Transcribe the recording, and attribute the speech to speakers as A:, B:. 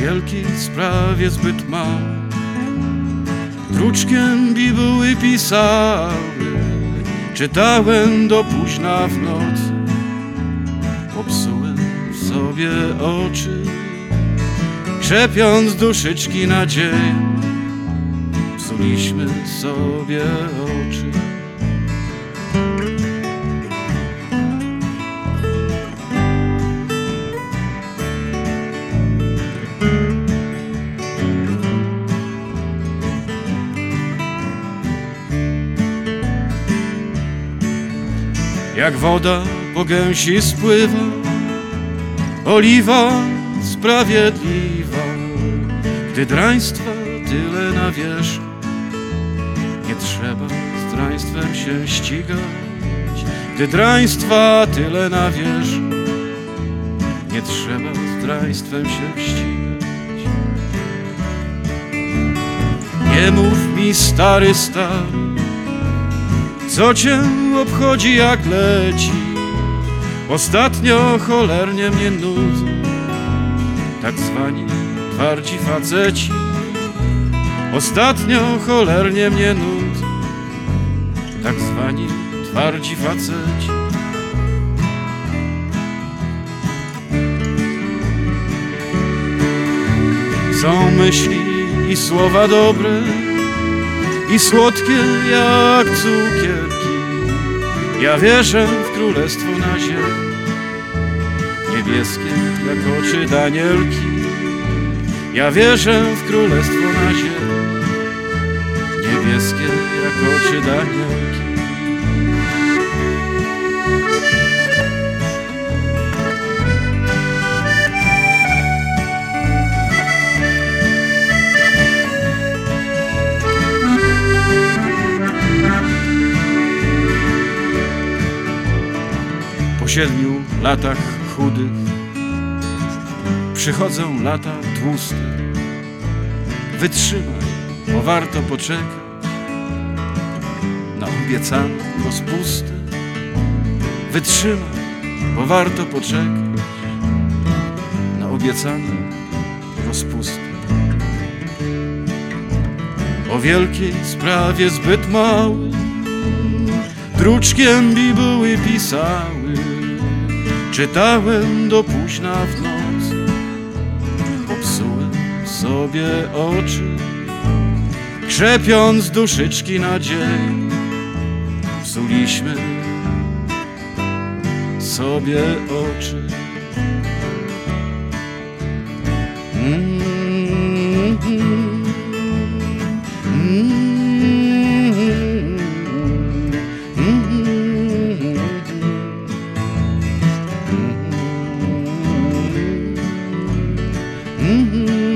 A: wielkiej sprawie zbyt mało. Druczkiem bibuły pisały, czytałem do późna w nocy. Popsułem sobie oczy, krzepiąc duszyczki nadzieję. Psuliśmy sobie oczy. Jak woda po gęsi spływa, oliwa sprawiedliwa, gdy draństwa tyle na wierzch. Nie trzeba z draństwem się ścigać, gdy draństwa tyle na wierzch. Nie trzeba z draństwem się ścigać. Nie mów mi stary stary, co cię obchodzi jak leci? Ostatnio cholernie mnie nudzą Tak zwani twardzi faceci. Ostatnio cholernie mnie nudzą Tak zwani twardzi faceci. Są myśli i słowa dobre i słodkie jak cukierki. Ja wierzę w królestwo na ziemi, niebieskie jak oczy Danielki. Ja wierzę w królestwo na ziemi, niebieskie jak oczy Danielki. Siedmiu latach chudych przychodzą lata tłuste. Wytrzymaj, bo warto poczekać na obiecane rozpustę. Wytrzymaj, bo warto poczekać na obiecane rozpustę. O wielkiej sprawie zbyt mały druczkiem bibuły pisały. Czytałem do późna w noc, popsułem sobie oczy, krzepiąc duszyczki nadziei. Psuliśmy sobie oczy. Mm, Mm-hmm.